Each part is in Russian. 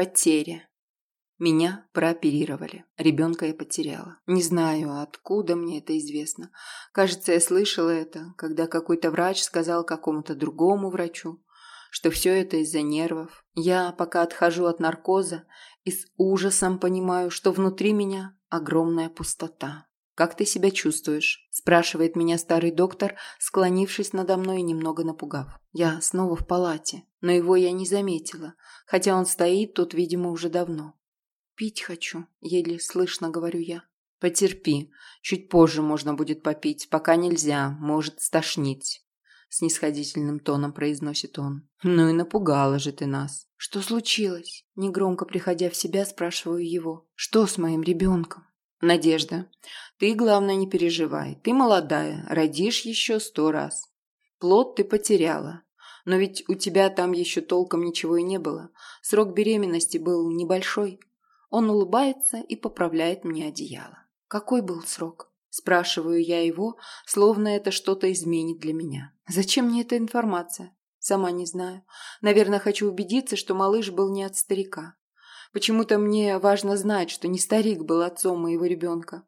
Потеря. Меня прооперировали. Ребенка я потеряла. Не знаю, откуда мне это известно. Кажется, я слышала это, когда какой-то врач сказал какому-то другому врачу, что все это из-за нервов. Я пока отхожу от наркоза и с ужасом понимаю, что внутри меня огромная пустота. «Как ты себя чувствуешь?» – спрашивает меня старый доктор, склонившись надо мной и немного напугав. Я снова в палате, но его я не заметила, хотя он стоит тут, видимо, уже давно. «Пить хочу», – еле слышно говорю я. «Потерпи. Чуть позже можно будет попить. Пока нельзя. Может стошнить». Снисходительным тоном произносит он. «Ну и напугала же ты нас». «Что случилось?» Негромко приходя в себя, спрашиваю его. «Что с моим ребенком?» «Надежда, ты, главное, не переживай. Ты молодая, родишь еще сто раз. Плод ты потеряла. Но ведь у тебя там еще толком ничего и не было. Срок беременности был небольшой. Он улыбается и поправляет мне одеяло. Какой был срок? Спрашиваю я его, словно это что-то изменит для меня. Зачем мне эта информация? Сама не знаю. Наверное, хочу убедиться, что малыш был не от старика. Почему-то мне важно знать, что не старик был отцом моего ребенка.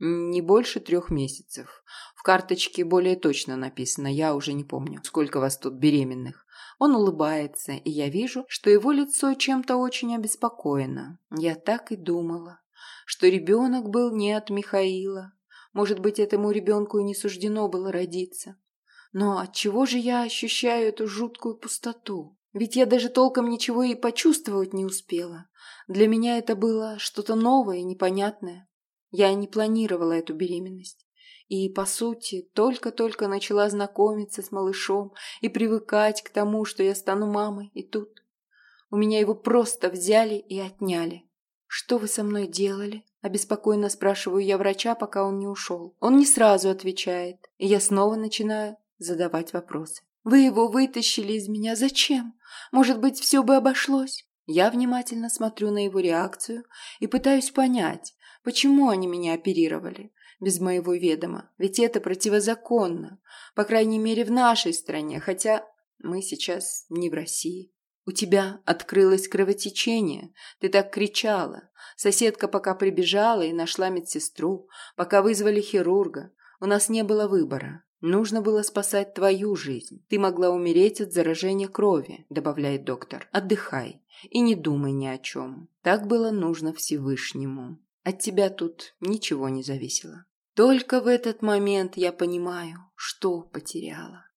Не больше трех месяцев. В карточке более точно написано, я уже не помню, сколько вас тут беременных. Он улыбается, и я вижу, что его лицо чем-то очень обеспокоено. Я так и думала, что ребенок был не от Михаила. Может быть, этому ребенку и не суждено было родиться. Но от чего же я ощущаю эту жуткую пустоту? Ведь я даже толком ничего и почувствовать не успела. Для меня это было что-то новое и непонятное. Я не планировала эту беременность и, по сути, только-только начала знакомиться с малышом и привыкать к тому, что я стану мамой, и тут у меня его просто взяли и отняли. «Что вы со мной делали?» – обеспокоенно спрашиваю я врача, пока он не ушел. Он не сразу отвечает, и я снова начинаю задавать вопросы. «Вы его вытащили из меня. Зачем? Может быть, все бы обошлось?» Я внимательно смотрю на его реакцию и пытаюсь понять, почему они меня оперировали без моего ведома, ведь это противозаконно, по крайней мере в нашей стране, хотя мы сейчас не в России. У тебя открылось кровотечение, ты так кричала. Соседка пока прибежала и нашла медсестру, пока вызвали хирурга. У нас не было выбора. Нужно было спасать твою жизнь. Ты могла умереть от заражения крови, добавляет доктор. Отдыхай и не думай ни о чем. Так было нужно Всевышнему. От тебя тут ничего не зависело. Только в этот момент я понимаю, что потеряла.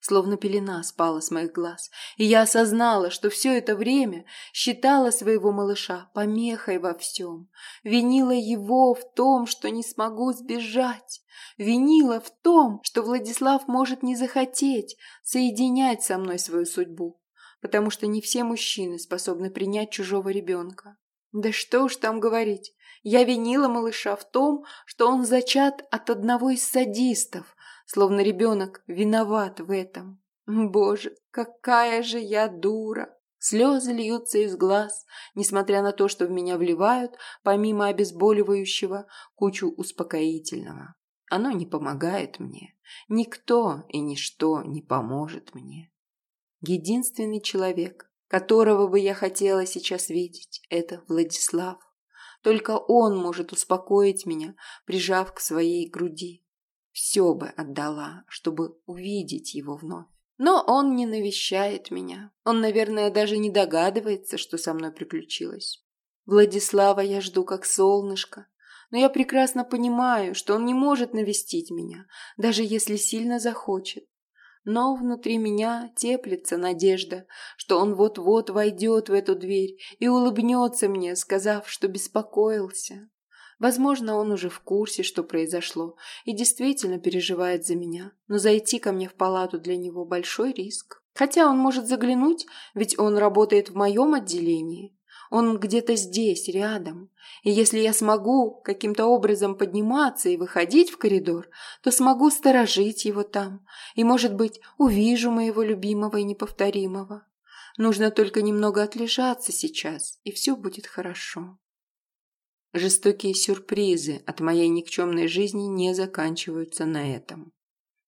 Словно пелена спала с моих глаз, и я осознала, что все это время считала своего малыша помехой во всем, винила его в том, что не смогу сбежать, винила в том, что Владислав может не захотеть соединять со мной свою судьбу, потому что не все мужчины способны принять чужого ребенка. Да что уж там говорить, я винила малыша в том, что он зачат от одного из садистов, словно ребенок виноват в этом. Боже, какая же я дура! Слезы льются из глаз, несмотря на то, что в меня вливают, помимо обезболивающего, кучу успокоительного. Оно не помогает мне. Никто и ничто не поможет мне. Единственный человек, которого бы я хотела сейчас видеть, это Владислав. Только он может успокоить меня, прижав к своей груди. Все бы отдала, чтобы увидеть его вновь. Но он не навещает меня. Он, наверное, даже не догадывается, что со мной приключилось. Владислава я жду как солнышко, но я прекрасно понимаю, что он не может навестить меня, даже если сильно захочет. Но внутри меня теплится надежда, что он вот-вот войдет в эту дверь и улыбнется мне, сказав, что беспокоился. Возможно, он уже в курсе, что произошло, и действительно переживает за меня, но зайти ко мне в палату для него большой риск. Хотя он может заглянуть, ведь он работает в моем отделении. Он где-то здесь, рядом. И если я смогу каким-то образом подниматься и выходить в коридор, то смогу сторожить его там. И, может быть, увижу моего любимого и неповторимого. Нужно только немного отлежаться сейчас, и все будет хорошо. Жестокие сюрпризы от моей никчемной жизни не заканчиваются на этом.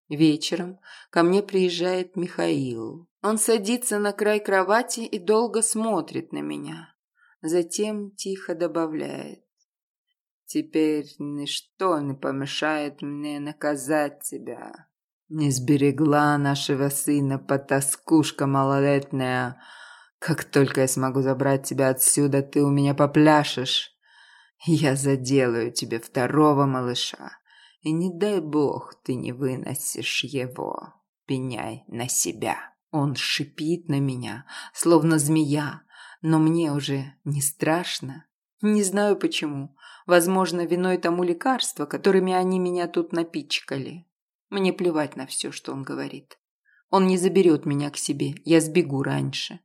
Вечером ко мне приезжает Михаил. Он садится на край кровати и долго смотрит на меня. Затем тихо добавляет. Теперь ничто не помешает мне наказать тебя. Не сберегла нашего сына потаскушка малолетняя. Как только я смогу забрать тебя отсюда, ты у меня попляшешь. Я заделаю тебе второго малыша. И не дай бог ты не выносишь его. Пеняй на себя. Он шипит на меня, словно змея, но мне уже не страшно. Не знаю почему. Возможно, виной тому лекарства, которыми они меня тут напичкали. Мне плевать на все, что он говорит. Он не заберет меня к себе, я сбегу раньше.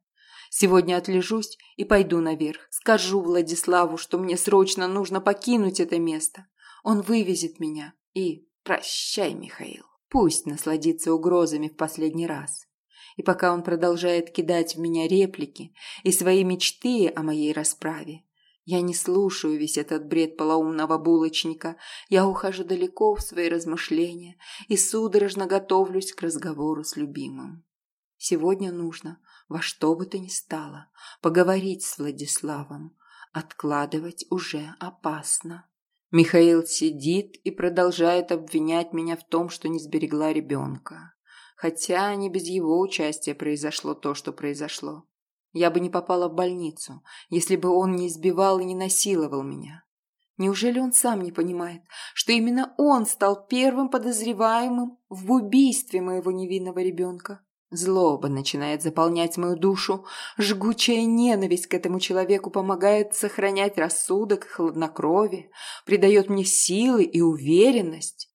Сегодня отлежусь и пойду наверх. Скажу Владиславу, что мне срочно нужно покинуть это место. Он вывезет меня. И прощай, Михаил. Пусть насладится угрозами в последний раз. И пока он продолжает кидать в меня реплики и свои мечты о моей расправе, я не слушаю весь этот бред полоумного булочника. Я ухожу далеко в свои размышления и судорожно готовлюсь к разговору с любимым. Сегодня нужно, во что бы то ни стало, поговорить с Владиславом. Откладывать уже опасно. Михаил сидит и продолжает обвинять меня в том, что не сберегла ребенка. Хотя не без его участия произошло то, что произошло. Я бы не попала в больницу, если бы он не избивал и не насиловал меня. Неужели он сам не понимает, что именно он стал первым подозреваемым в убийстве моего невинного ребенка? Злоба начинает заполнять мою душу. Жгучая ненависть к этому человеку помогает сохранять рассудок и хладнокровие, придает мне силы и уверенность.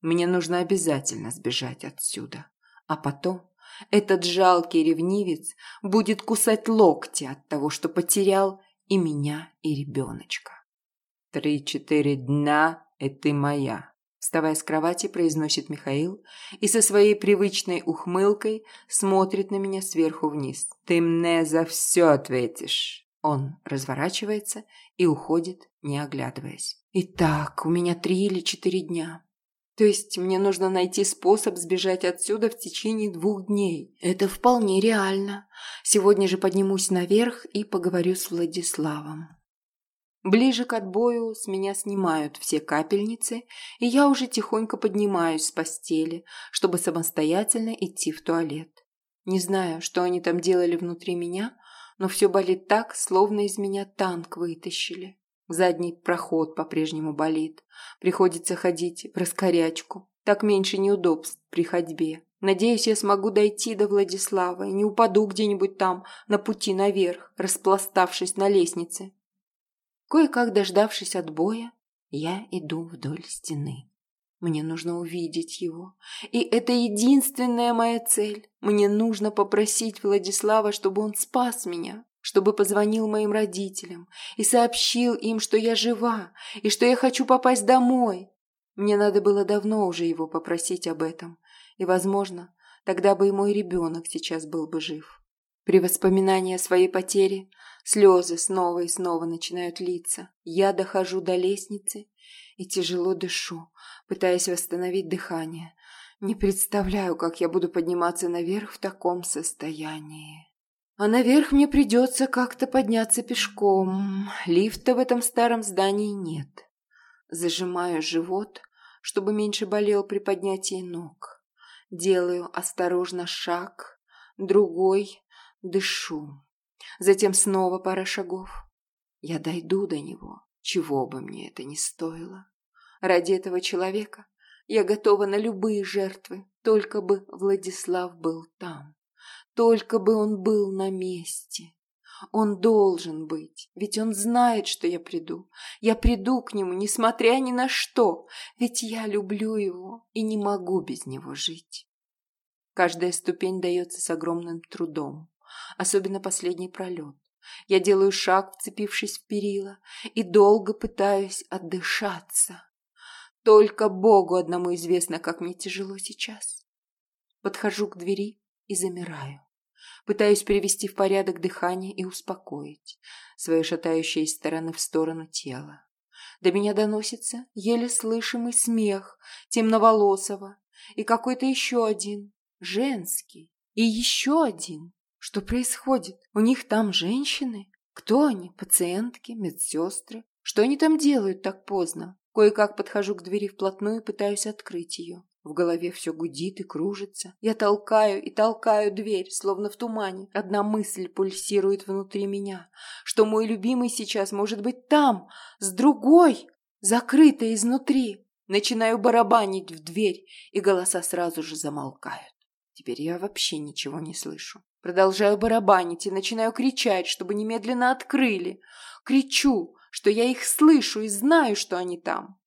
Мне нужно обязательно сбежать отсюда. А потом этот жалкий ревнивец будет кусать локти от того, что потерял и меня, и ребеночка. «Три-четыре дня, и ты моя», вставая с кровати, произносит Михаил и со своей привычной ухмылкой смотрит на меня сверху вниз. «Ты мне за все ответишь». Он разворачивается и уходит, не оглядываясь. «Итак, у меня три или четыре дня. То есть мне нужно найти способ сбежать отсюда в течение двух дней. Это вполне реально. Сегодня же поднимусь наверх и поговорю с Владиславом. Ближе к отбою с меня снимают все капельницы, и я уже тихонько поднимаюсь с постели, чтобы самостоятельно идти в туалет. Не знаю, что они там делали внутри меня, но все болит так, словно из меня танк вытащили. Задний проход по-прежнему болит. Приходится ходить в раскорячку. Так меньше неудобств при ходьбе. Надеюсь, я смогу дойти до Владислава и не упаду где-нибудь там, на пути наверх, распластавшись на лестнице. Кое-как дождавшись отбоя, я иду вдоль стены. Мне нужно увидеть его. И это единственная моя цель. Мне нужно попросить Владислава, чтобы он спас меня чтобы позвонил моим родителям и сообщил им, что я жива и что я хочу попасть домой. Мне надо было давно уже его попросить об этом, и, возможно, тогда бы и мой ребенок сейчас был бы жив. При воспоминании о своей потере слезы снова и снова начинают литься. Я дохожу до лестницы и тяжело дышу, пытаясь восстановить дыхание. Не представляю, как я буду подниматься наверх в таком состоянии. А наверх мне придется как-то подняться пешком. Лифта в этом старом здании нет. Зажимаю живот, чтобы меньше болел при поднятии ног. Делаю осторожно шаг, другой, дышу. Затем снова пара шагов. Я дойду до него, чего бы мне это ни стоило. Ради этого человека я готова на любые жертвы, только бы Владислав был там. Только бы он был на месте. Он должен быть, ведь он знает, что я приду. Я приду к нему, несмотря ни на что, ведь я люблю его и не могу без него жить. Каждая ступень дается с огромным трудом, особенно последний пролет. Я делаю шаг, вцепившись в перила, и долго пытаюсь отдышаться. Только Богу одному известно, как мне тяжело сейчас. Подхожу к двери и замираю. Пытаюсь привести в порядок дыхание и успокоить свое шатающее из стороны в сторону тело. До меня доносится еле слышимый смех темноволосого, и какой-то еще один, женский, и еще один. Что происходит? У них там женщины? Кто они? Пациентки? Медсестры? Что они там делают так поздно? Кое-как подхожу к двери вплотную и пытаюсь открыть ее. В голове все гудит и кружится. Я толкаю и толкаю дверь, словно в тумане. Одна мысль пульсирует внутри меня, что мой любимый сейчас может быть там, с другой, закрытой изнутри. Начинаю барабанить в дверь, и голоса сразу же замолкают. Теперь я вообще ничего не слышу. Продолжаю барабанить и начинаю кричать, чтобы немедленно открыли. Кричу, что я их слышу и знаю, что они там.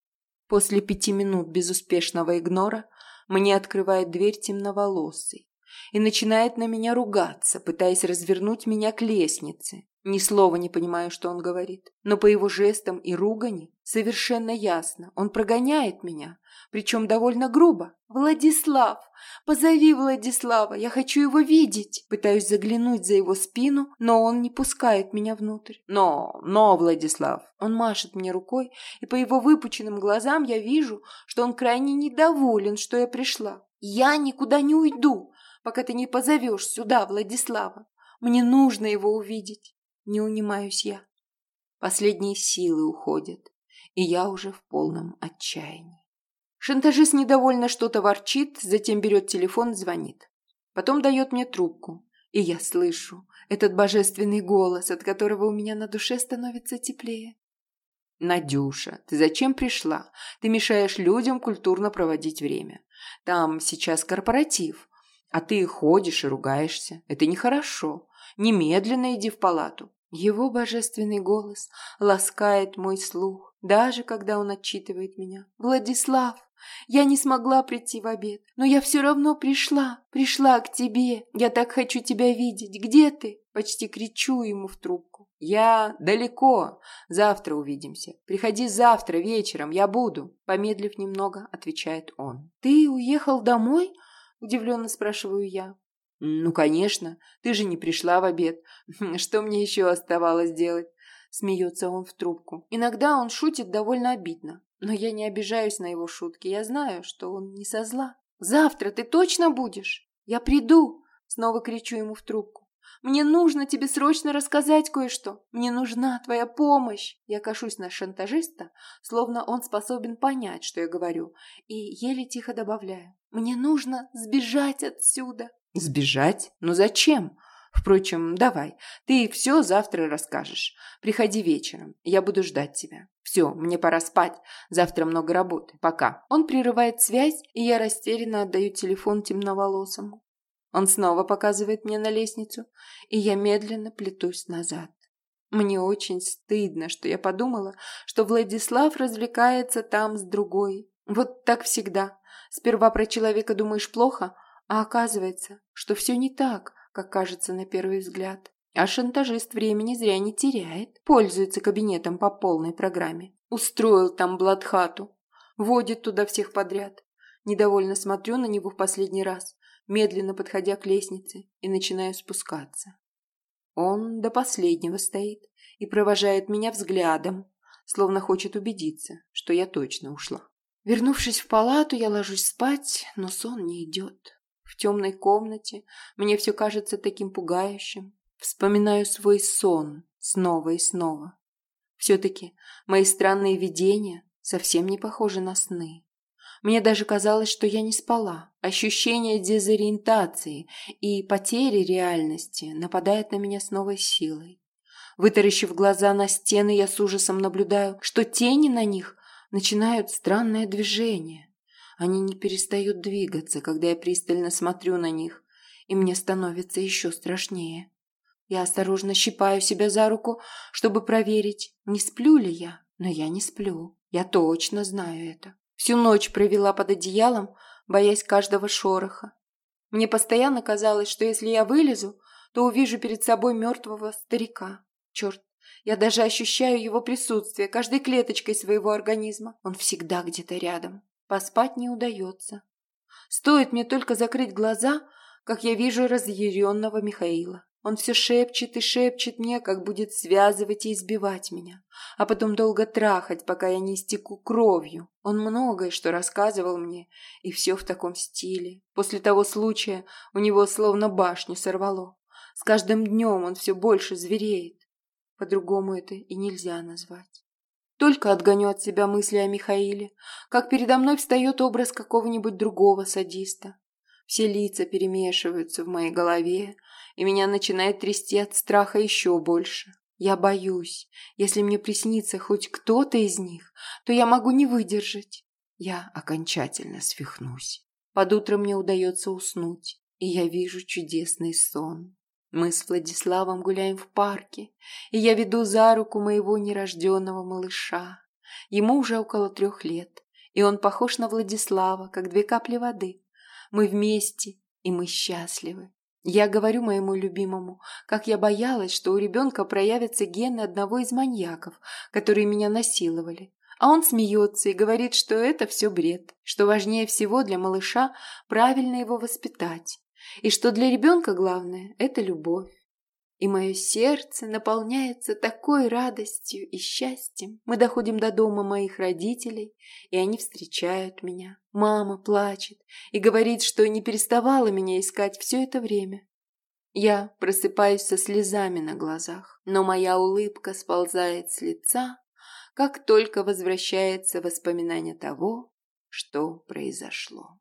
После пяти минут безуспешного игнора мне открывает дверь темноволосый и начинает на меня ругаться, пытаясь развернуть меня к лестнице. Ни слова не понимаю, что он говорит, но по его жестам и ругани совершенно ясно. Он прогоняет меня, причем довольно грубо. «Владислав! Позови Владислава! Я хочу его видеть!» Пытаюсь заглянуть за его спину, но он не пускает меня внутрь. «Но, но, Владислав!» Он машет мне рукой, и по его выпученным глазам я вижу, что он крайне недоволен, что я пришла. «Я никуда не уйду, пока ты не позовешь сюда Владислава. Мне нужно его увидеть!» Не унимаюсь я. Последние силы уходят, и я уже в полном отчаянии. Шантажист недовольно что-то ворчит, затем берет телефон звонит. Потом дает мне трубку, и я слышу этот божественный голос, от которого у меня на душе становится теплее. «Надюша, ты зачем пришла? Ты мешаешь людям культурно проводить время. Там сейчас корпоратив, а ты ходишь и ругаешься. Это нехорошо. Немедленно иди в палату. Его божественный голос ласкает мой слух, даже когда он отчитывает меня. «Владислав, я не смогла прийти в обед, но я все равно пришла, пришла к тебе. Я так хочу тебя видеть. Где ты?» Почти кричу ему в трубку. «Я далеко. Завтра увидимся. Приходи завтра вечером, я буду». Помедлив немного, отвечает он. «Ты уехал домой?» Удивленно спрашиваю я. «Ну, конечно, ты же не пришла в обед. Что мне еще оставалось делать?» Смеется он в трубку. Иногда он шутит довольно обидно, но я не обижаюсь на его шутки. Я знаю, что он не со зла. «Завтра ты точно будешь? Я приду!» Снова кричу ему в трубку. «Мне нужно тебе срочно рассказать кое-что. Мне нужна твоя помощь!» Я кашусь на шантажиста, словно он способен понять, что я говорю, и еле тихо добавляю. «Мне нужно сбежать отсюда!» Сбежать? Ну зачем? Впрочем, давай, ты все завтра расскажешь. Приходи вечером, я буду ждать тебя. Все, мне пора спать, завтра много работы. Пока. Он прерывает связь, и я растерянно отдаю телефон темноволосому. Он снова показывает мне на лестницу, и я медленно плетусь назад. Мне очень стыдно, что я подумала, что Владислав развлекается там с другой. Вот так всегда. Сперва про человека думаешь плохо, а оказывается, что все не так, как кажется на первый взгляд. А шантажист времени зря не теряет, пользуется кабинетом по полной программе. Устроил там Бладхату, водит туда всех подряд. Недовольно смотрю на него в последний раз, медленно подходя к лестнице и начинаю спускаться. Он до последнего стоит и провожает меня взглядом, словно хочет убедиться, что я точно ушла. Вернувшись в палату, я ложусь спать, но сон не идет. В темной комнате мне все кажется таким пугающим. Вспоминаю свой сон снова и снова. Все-таки мои странные видения совсем не похожи на сны. Мне даже казалось, что я не спала. Ощущение дезориентации и потери реальности нападает на меня с новой силой. Вытаращив глаза на стены, я с ужасом наблюдаю, что тени на них начинают странное движение. Они не перестают двигаться, когда я пристально смотрю на них, и мне становится еще страшнее. Я осторожно щипаю себя за руку, чтобы проверить, не сплю ли я. Но я не сплю. Я точно знаю это. Всю ночь провела под одеялом, боясь каждого шороха. Мне постоянно казалось, что если я вылезу, то увижу перед собой мертвого старика. Черт, я даже ощущаю его присутствие каждой клеточкой своего организма. Он всегда где-то рядом. Поспать не удается. Стоит мне только закрыть глаза, как я вижу разъяренного Михаила. Он все шепчет и шепчет мне, как будет связывать и избивать меня, а потом долго трахать, пока я не истеку кровью. Он многое что рассказывал мне, и все в таком стиле. После того случая у него словно башню сорвало. С каждым днем он все больше звереет. По-другому это и нельзя назвать. Только отгоню от себя мысли о Михаиле, как передо мной встает образ какого-нибудь другого садиста. Все лица перемешиваются в моей голове, и меня начинает трясти от страха еще больше. Я боюсь, если мне приснится хоть кто-то из них, то я могу не выдержать. Я окончательно свихнусь. Под утро мне удается уснуть, и я вижу чудесный сон. Мы с Владиславом гуляем в парке, и я веду за руку моего нерожденного малыша. Ему уже около трех лет, и он похож на Владислава, как две капли воды. Мы вместе, и мы счастливы. Я говорю моему любимому, как я боялась, что у ребенка проявятся гены одного из маньяков, которые меня насиловали. А он смеется и говорит, что это все бред, что важнее всего для малыша правильно его воспитать, и что для ребенка главное – это любовь и мое сердце наполняется такой радостью и счастьем. Мы доходим до дома моих родителей, и они встречают меня. Мама плачет и говорит, что не переставала меня искать все это время. Я просыпаюсь со слезами на глазах, но моя улыбка сползает с лица, как только возвращается воспоминание того, что произошло.